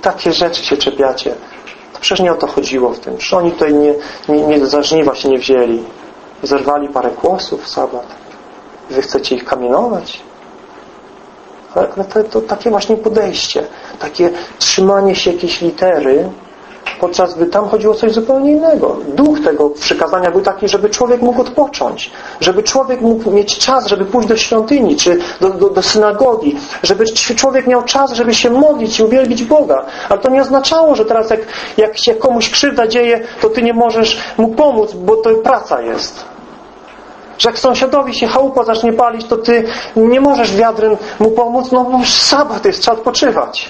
Takie rzeczy się czepiacie. To przecież nie o to chodziło w tym. Przecież oni tutaj nie, nie, nie za żniwa się nie wzięli. Zerwali parę kłosów w sabat. Wy chcecie ich kamienować? Ale, ale to, to takie właśnie podejście. Takie trzymanie się jakiejś litery podczas gdy tam chodziło o coś zupełnie innego. Duch tego przykazania był taki, żeby człowiek mógł odpocząć, żeby człowiek mógł mieć czas, żeby pójść do świątyni, czy do, do, do synagogi, żeby człowiek miał czas, żeby się modlić i uwielbić Boga. Ale to nie oznaczało, że teraz jak, jak się komuś krzywda dzieje, to ty nie możesz mu pomóc, bo to praca jest. Że jak sąsiadowi się chałupa zacznie palić, to ty nie możesz wiadrem mu pomóc, no bo sabat jest, trzeba odpoczywać.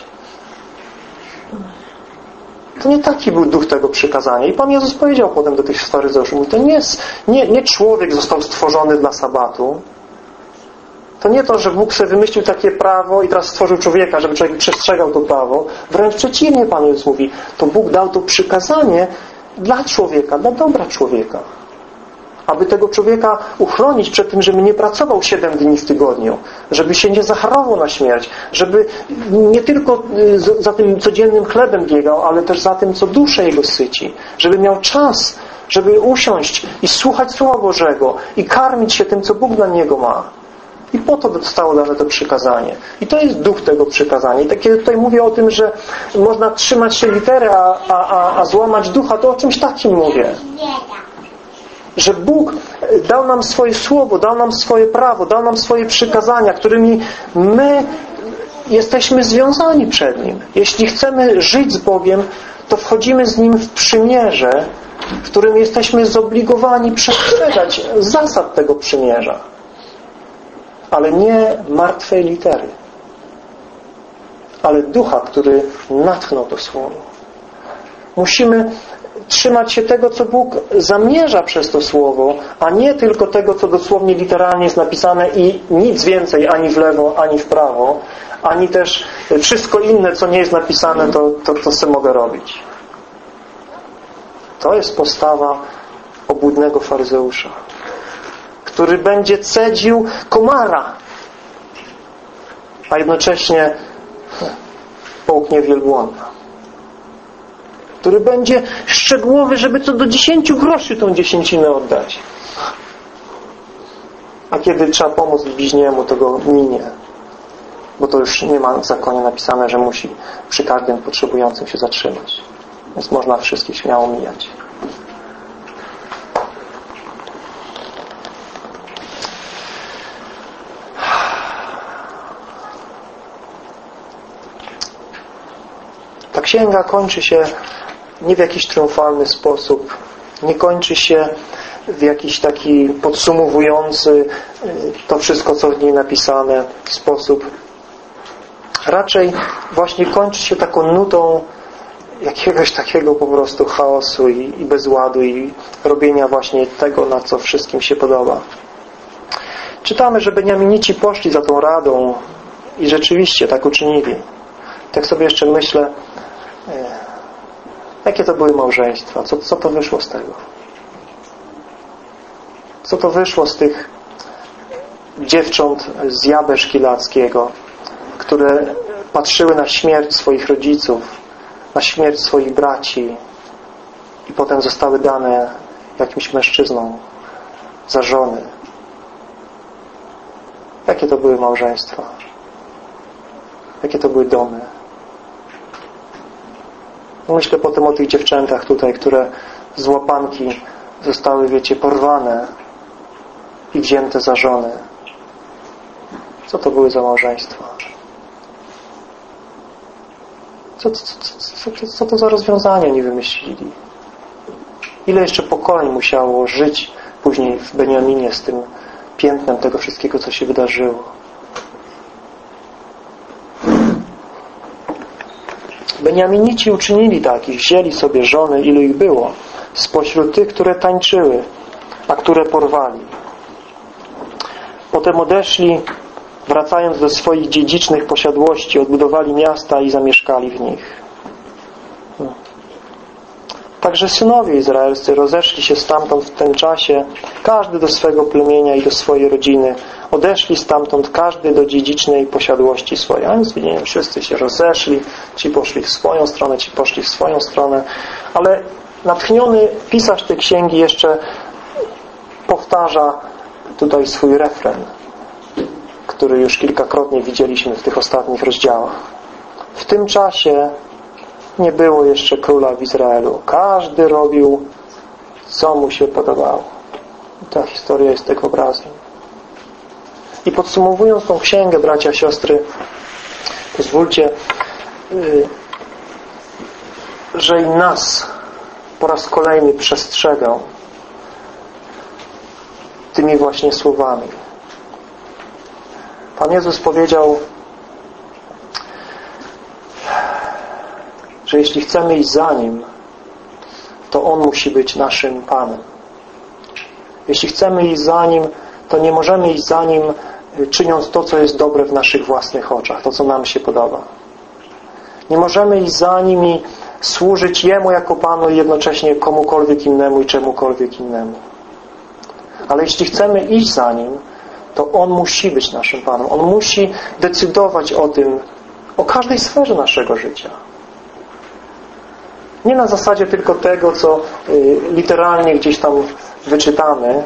To nie taki był duch tego przykazania. I Pan Jezus powiedział potem do tych faryzeuszów, mówi, to nie, jest, nie, nie człowiek został stworzony dla sabatu. To nie to, że Bóg sobie wymyślił takie prawo i teraz stworzył człowieka, żeby człowiek przestrzegał to prawo. Wręcz przeciwnie, Pan Jezus mówi, to Bóg dał to przykazanie dla człowieka, dla dobra człowieka aby tego człowieka uchronić przed tym, żeby nie pracował 7 dni w tygodniu, żeby się nie zachorował na śmierć, żeby nie tylko y, za tym codziennym chlebem biegał, ale też za tym, co duszę jego syci, żeby miał czas, żeby usiąść i słuchać Słowa Bożego i karmić się tym, co Bóg dla niego ma. I po to zostało dane to przykazanie. I to jest duch tego przykazania. I tak kiedy tutaj mówię o tym, że można trzymać się litery, a, a, a, a złamać ducha, to o czymś takim mówię że Bóg dał nam swoje słowo, dał nam swoje prawo, dał nam swoje przykazania, którymi my jesteśmy związani przed Nim. Jeśli chcemy żyć z Bogiem, to wchodzimy z Nim w przymierze, w którym jesteśmy zobligowani przestrzegać zasad tego przymierza. Ale nie martwej litery. Ale ducha, który natchnął to słowo. Musimy trzymać się tego, co Bóg zamierza przez to słowo, a nie tylko tego, co dosłownie literalnie jest napisane i nic więcej ani w lewo, ani w prawo, ani też wszystko inne, co nie jest napisane, to, to, to sobie mogę robić. To jest postawa obłudnego faryzeusza, który będzie cedził komara, a jednocześnie połknie wielbłąda. Który będzie szczegółowy, żeby co do dziesięciu groszy tą dziesięcinę oddać. A kiedy trzeba pomóc bliźniemu, to go minie. Bo to już nie ma w zakonie napisane, że musi przy każdym potrzebującym się zatrzymać. Więc można wszystkich śmiało mijać. Ta księga kończy się nie w jakiś triumfalny sposób, nie kończy się w jakiś taki podsumowujący y, to wszystko, co w niej napisane sposób. Raczej właśnie kończy się taką nutą jakiegoś takiego po prostu chaosu i, i bezładu i robienia właśnie tego, na co wszystkim się podoba. Czytamy, że Beniaminici poszli za tą radą i rzeczywiście tak uczynili. Tak sobie jeszcze myślę, e, jakie to były małżeństwa, co, co to wyszło z tego. Co to wyszło z tych dziewcząt z Jabesz Kilackiego, które patrzyły na śmierć swoich rodziców, na śmierć swoich braci i potem zostały dane jakimś mężczyznom za żony. Jakie to były małżeństwa? Jakie to były domy? Myślę potem o tych dziewczętach tutaj, które z łapanki zostały, wiecie, porwane i wzięte za żony. Co to były za małżeństwa? Co, co, co, co to za rozwiązania oni wymyślili? Ile jeszcze pokoleń musiało żyć później w Beniaminie z tym piętnem tego wszystkiego, co się wydarzyło? Beniaminici uczynili tak i wzięli sobie żony, ilu ich było, spośród tych, które tańczyły, a które porwali. Potem odeszli wracając do swoich dziedzicznych posiadłości, odbudowali miasta i zamieszkali w nich. Także synowie izraelscy rozeszli się stamtąd w tym czasie, każdy do swego plemienia i do swojej rodziny. Odeszli stamtąd każdy do dziedzicznej posiadłości swojej. A więc widzicie, wszyscy się rozeszli, ci poszli w swoją stronę, ci poszli w swoją stronę. Ale natchniony pisarz tej księgi jeszcze powtarza tutaj swój refren który już kilkakrotnie widzieliśmy w tych ostatnich rozdziałach. W tym czasie nie było jeszcze króla w Izraelu. Każdy robił, co mu się podobało. Ta historia jest tego obrazem. I podsumowując tą księgę, bracia, siostry, pozwólcie, y, że i nas po raz kolejny przestrzegał tymi właśnie słowami. Pan Jezus powiedział, że jeśli chcemy iść za Nim, to On musi być naszym Panem. Jeśli chcemy iść za Nim, to nie możemy iść za Nim y, czyniąc to, co jest dobre w naszych własnych oczach, to, co nam się podoba. Nie możemy iść za Nim i służyć Jemu jako Panu i jednocześnie komukolwiek innemu i czemukolwiek innemu. Ale jeśli chcemy iść za Nim, to On musi być naszym Panem. On musi decydować o tym, o każdej sferze naszego życia. Nie na zasadzie tylko tego, co y, literalnie gdzieś tam wyczytamy.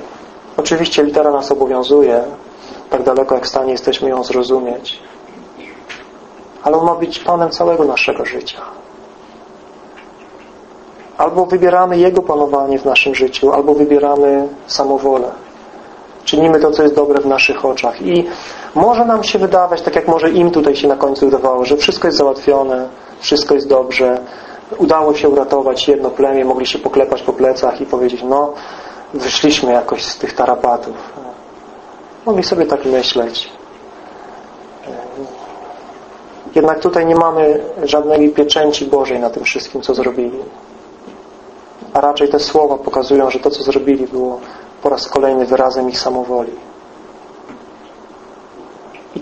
Oczywiście litera nas obowiązuje, tak daleko jak w stanie jesteśmy ją zrozumieć. Ale On ma być Panem całego naszego życia. Albo wybieramy Jego panowanie w naszym życiu, albo wybieramy samowolę. Czynimy to, co jest dobre w naszych oczach. I może nam się wydawać, tak jak może im tutaj się na końcu wydawało, że wszystko jest załatwione, wszystko jest dobrze, udało się uratować jedno plemię, mogli się poklepać po plecach i powiedzieć, no, wyszliśmy jakoś z tych tarapatów. Mogli sobie tak myśleć. Jednak tutaj nie mamy żadnej pieczęci Bożej na tym wszystkim, co zrobili. A raczej te słowa pokazują, że to, co zrobili, było po raz kolejny wyrazem ich samowoli. I,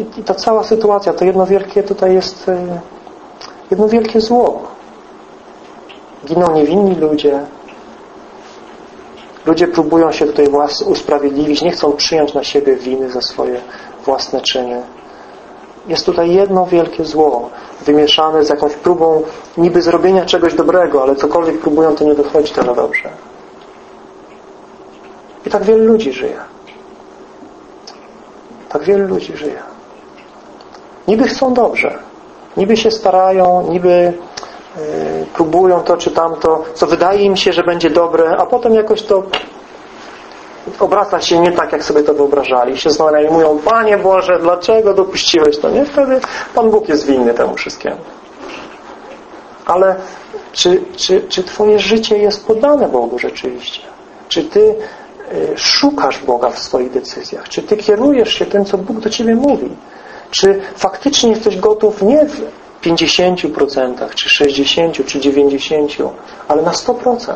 i, i ta cała sytuacja, to jedno wielkie tutaj jest e, jedno wielkie zło. Giną niewinni ludzie. Ludzie próbują się tutaj usprawiedliwić, nie chcą przyjąć na siebie winy za swoje własne czyny. jest tutaj jedno wielkie zło, wymieszane z jakąś próbą niby zrobienia czegoś dobrego, ale cokolwiek próbują, to nie wychodzi tyle dobrze. I tak wielu ludzi żyje. Tak wielu ludzi żyje. Niby chcą dobrze, niby się starają, niby próbują to czy tamto, co wydaje im się, że będzie dobre, a potem jakoś to obraca się nie tak, jak sobie to wyobrażali. Się znowu mówią, Panie Boże, dlaczego dopuściłeś to? Nie? Wtedy Pan Bóg jest winny temu wszystkiemu. Ale czy, czy, czy Twoje życie jest poddane Bogu rzeczywiście? Czy Ty y, szukasz Boga w swoich decyzjach? Czy Ty kierujesz się tym, co Bóg do Ciebie mówi? Czy faktycznie jesteś gotów nie 50%, czy 60%, czy 90%, ale na 100%?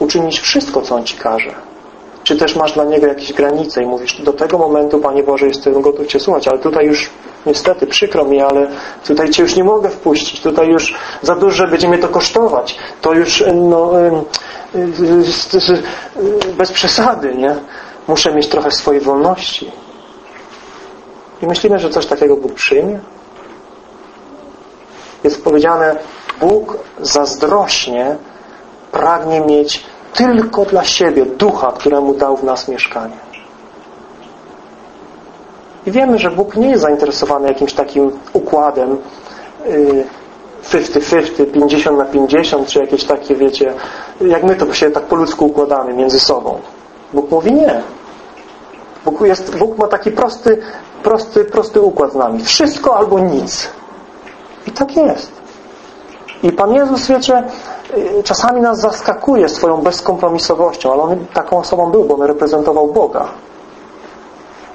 uczynić wszystko, co On Ci każe. Czy też masz dla Niego jakieś granice i mówisz, do tego momentu, Panie Boże, jestem gotów Cię słuchać, ale tutaj już niestety, przykro mi, ale tutaj Cię już nie mogę wpuścić, tutaj już za dużo będzie mnie to kosztować. To już no, bez przesady, nie? Muszę mieć trochę swojej wolności. I myślimy, że coś takiego Bóg przyjmie. Jest powiedziane, Bóg zazdrośnie pragnie mieć tylko dla siebie ducha, któremu dał w nas mieszkanie. I wiemy, że Bóg nie jest zainteresowany jakimś takim układem 50-50, y, 50 na 50, czy jakieś takie, wiecie, jak my to się tak po ludzku układamy między sobą. Bóg mówi nie. Bóg, jest, Bóg ma taki prosty, prosty, prosty układ z nami. Wszystko albo nic. I tak jest. I Pan Jezus, wiecie, y, czasami nas zaskakuje swoją bezkompromisowością, ale On taką osobą był, bo On reprezentował Boga.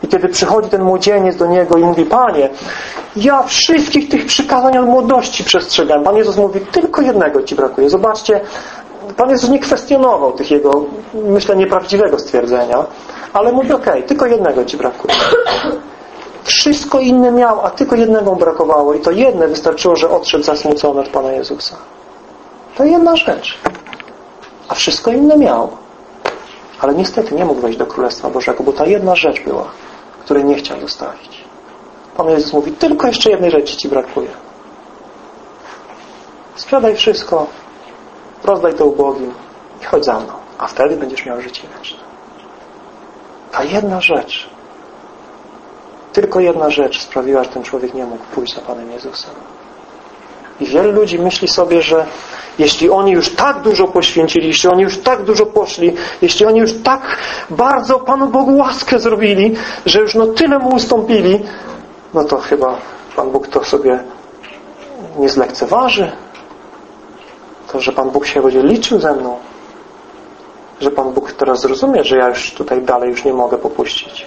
I kiedy przychodzi ten młodzieniec do Niego i mówi, Panie, ja wszystkich tych przykazań od młodości przestrzegam. Pan Jezus mówi, tylko jednego Ci brakuje. Zobaczcie, Pan Jezus nie kwestionował tych Jego, myślę, nieprawdziwego stwierdzenia, ale mówi, okej, okay, tylko jednego Ci brakuje. Wszystko inne miał, a tylko jednego brakowało. I to jedne wystarczyło, że odszedł zasmucony od Pana Jezusa. To jedna rzecz. A wszystko inne miał. Ale niestety nie mógł wejść do Królestwa Bożego, bo ta jedna rzecz była, której nie chciał zostawić. Pan Jezus mówi, tylko jeszcze jednej rzeczy Ci brakuje. Sprzedaj wszystko, rozdaj to ubogim i chodź za mną. A wtedy będziesz miał życie wieczne. Ta jedna rzecz tylko jedna rzecz sprawiła, że ten człowiek nie mógł pójść za Panem Jezusem. I wielu ludzi myśli sobie, że jeśli oni już tak dużo poświęcili, jeśli oni już tak dużo poszli, jeśli oni już tak bardzo Panu Bogu łaskę zrobili, że już no tyle Mu ustąpili, no to chyba Pan Bóg to sobie nie zlekceważy. To, że Pan Bóg się będzie liczył ze mną. Że Pan Bóg teraz zrozumie, że ja już tutaj dalej już nie mogę popuścić.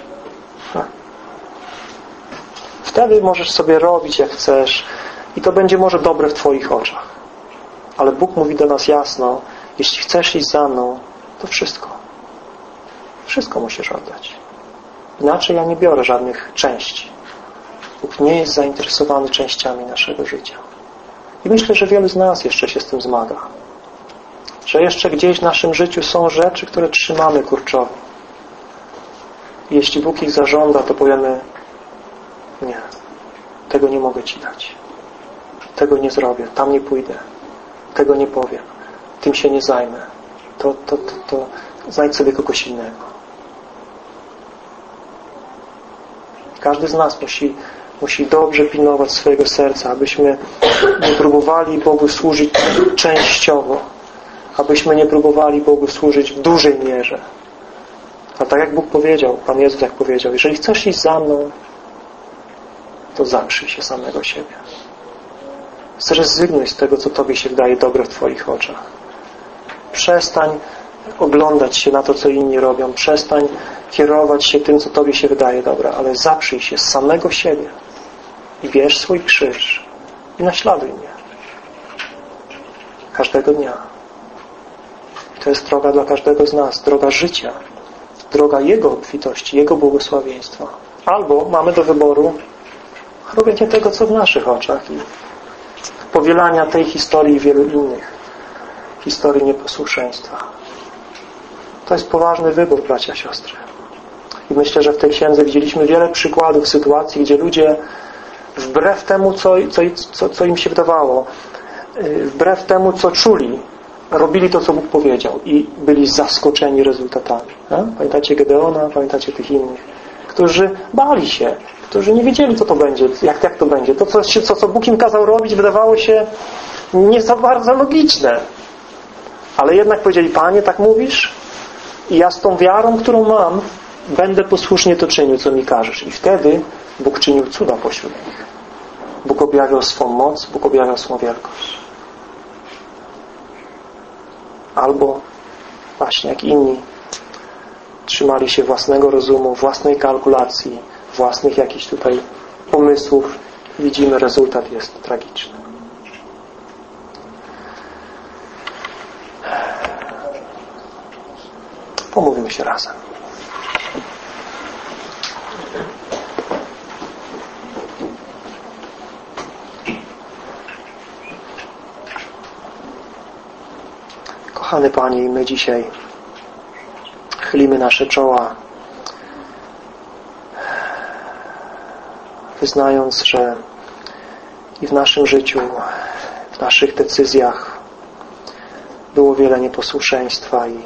Wtedy możesz sobie robić jak chcesz i to będzie może dobre w Twoich oczach. Ale Bóg mówi do nas jasno, jeśli chcesz iść za mną, to wszystko. Wszystko musisz oddać. Inaczej ja nie biorę żadnych części. Bóg nie jest zainteresowany częściami naszego życia. I myślę, że wielu z nas jeszcze się z tym zmaga. Że jeszcze gdzieś w naszym życiu są rzeczy, które trzymamy kurczowo. Jeśli Bóg ich zażąda, to powiemy nie. Tego nie mogę Ci dać. Tego nie zrobię. Tam nie pójdę. Tego nie powiem. Tym się nie zajmę. To, to, to, to znajdź sobie kogoś innego. Każdy z nas musi, musi dobrze pilnować swojego serca, abyśmy nie próbowali Bogu służyć częściowo, abyśmy nie próbowali Bogu służyć w dużej mierze. A tak jak Bóg powiedział, Pan Jezus jak powiedział, jeżeli chcesz iść za mną, to zaprzyj się samego siebie. Zrezygnuj z tego, co Tobie się wydaje dobre w Twoich oczach. Przestań oglądać się na to, co inni robią. Przestań kierować się tym, co Tobie się wydaje dobre, ale zaprzyj się z samego siebie i bierz swój krzyż i naśladuj mnie. Każdego dnia. To jest droga dla każdego z nas, droga życia, droga Jego obfitości, Jego błogosławieństwa. Albo mamy do wyboru robienie tego, co w naszych oczach i powielania tej historii i wielu innych historii nieposłuszeństwa. To jest poważny wybór, bracia, siostry. I myślę, że w tej księdze widzieliśmy wiele przykładów sytuacji, gdzie ludzie wbrew temu, co, co, co, co im się wydawało, y, wbrew temu, co czuli, robili to, co Bóg powiedział i byli zaskoczeni rezultatami. Pamiętacie Gedeona, pamiętacie tych innych, którzy bali się, którzy nie wiedzieli, co to będzie, jak, jak to będzie. To, co, co, co Bóg im kazał robić, wydawało się nie za bardzo logiczne. Ale jednak powiedzieli, Panie, tak mówisz? I ja z tą wiarą, którą mam, będę posłusznie to czynił, co mi każesz. I wtedy Bóg czynił cuda pośród nich. Bóg objawiał swą moc, Bóg objawiał swą wielkość. Albo właśnie jak inni trzymali się własnego rozumu, własnej kalkulacji, własnych jakichś tutaj pomysłów. Widzimy, rezultat jest tragiczny. Pomówimy się razem. Kochany Panie, my dzisiaj chylimy nasze czoła, wyznając, że i w naszym życiu, w naszych decyzjach było wiele nieposłuszeństwa i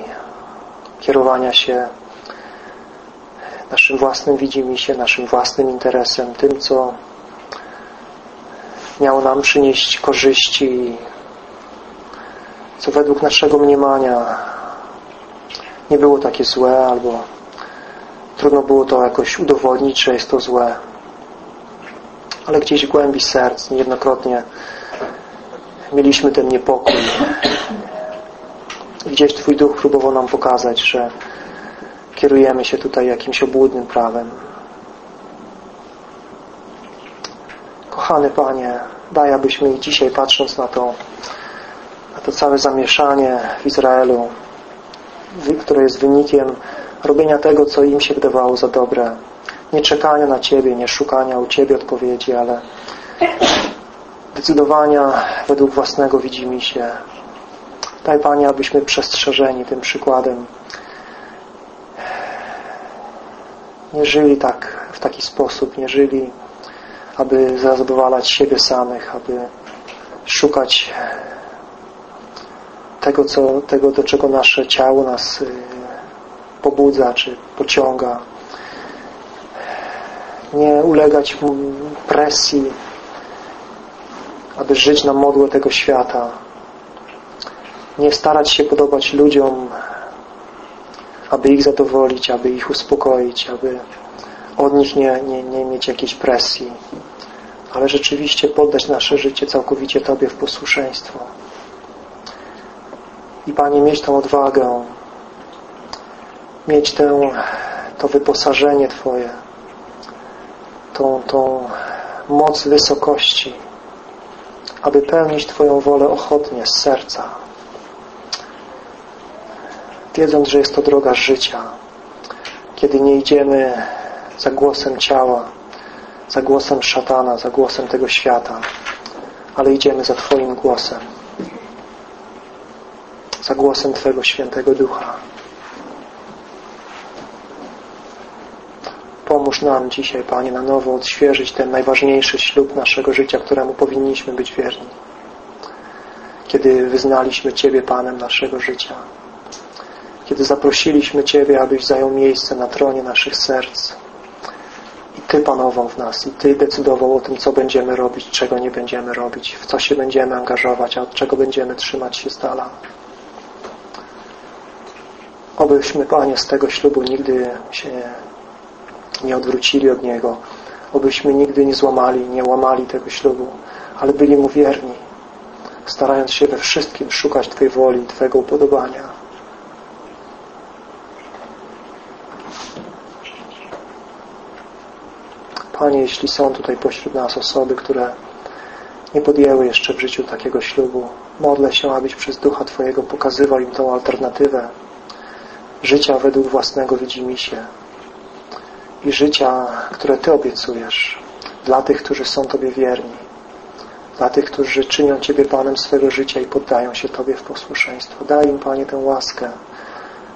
kierowania się naszym własnym widzimisię, naszym własnym interesem, tym, co miało nam przynieść korzyści, co według naszego mniemania nie było takie złe, albo trudno było to jakoś udowodnić, że jest to złe. Ale gdzieś w głębi serc niejednokrotnie mieliśmy ten niepokój. Gdzieś Twój Duch próbował nam pokazać, że kierujemy się tutaj jakimś obłudnym prawem. Kochany Panie, daj, abyśmy dzisiaj patrząc na to, na to całe zamieszanie w Izraelu, które jest wynikiem robienia tego, co im się wydawało za dobre. Nie czekania na Ciebie, nie szukania u Ciebie odpowiedzi, ale decydowania według własnego widzimisię. Daj Panie, abyśmy przestrzeżeni tym przykładem nie żyli tak w taki sposób, nie żyli, aby zadowalać siebie samych, aby szukać tego, co, tego, do czego nasze ciało nas y, pobudza, czy pociąga. Nie ulegać presji, aby żyć na modłę tego świata. Nie starać się podobać ludziom, aby ich zadowolić, aby ich uspokoić, aby od nich nie, nie, nie mieć jakiejś presji, ale rzeczywiście poddać nasze życie całkowicie Tobie w posłuszeństwo. I Panie, mieć tę odwagę, mieć tę, to wyposażenie Twoje, tą, tą moc wysokości, aby pełnić Twoją wolę ochotnie, z serca, wiedząc, że jest to droga życia, kiedy nie idziemy za głosem ciała, za głosem szatana, za głosem tego świata, ale idziemy za Twoim głosem za głosem Twego Świętego Ducha. Pomóż nam dzisiaj, Panie, na nowo odświeżyć ten najważniejszy ślub naszego życia, któremu powinniśmy być wierni. Kiedy wyznaliśmy Ciebie Panem naszego życia. Kiedy zaprosiliśmy Ciebie, abyś zajął miejsce na tronie naszych serc. I Ty panował w nas. I Ty decydował o tym, co będziemy robić, czego nie będziemy robić, w co się będziemy angażować, a od czego będziemy trzymać się z dala. Obyśmy, Panie, z tego ślubu nigdy się nie odwrócili od niego. Obyśmy nigdy nie złamali, nie łamali tego ślubu, ale byli Mu wierni, starając się we wszystkim szukać Twojej woli, Twojego upodobania. Panie, jeśli są tutaj pośród nas osoby, które nie podjęły jeszcze w życiu takiego ślubu, modlę się, abyś przez Ducha Twojego pokazywał im tą alternatywę, życia według własnego widzimisię i życia, które Ty obiecujesz dla tych, którzy są Tobie wierni, dla tych, którzy czynią Ciebie Panem swego życia i poddają się Tobie w posłuszeństwo. Daj im, Panie, tę łaskę,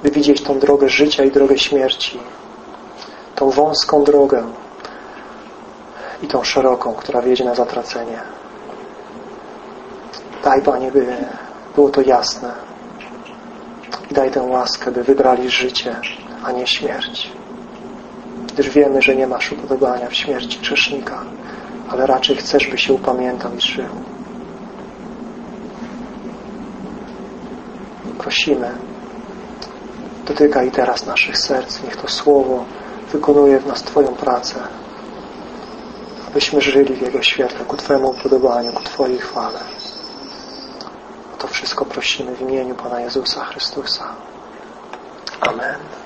by widzieć tą drogę życia i drogę śmierci, tą wąską drogę i tą szeroką, która wiedzie na zatracenie. Daj, Panie, by było to jasne. I daj tę łaskę, by wybrali życie, a nie śmierć. Gdyż wiemy, że nie masz upodobania w śmierci grzesznika, ale raczej chcesz, by się upamiętał i żył. Prosimy, dotykaj teraz naszych serc. Niech to Słowo wykonuje w nas Twoją pracę, abyśmy żyli w Jego świetle, ku Twojemu upodobaniu, ku Twojej chwale. O to wszystko prosimy w imieniu Pana Jezusa Chrystusa. Amen.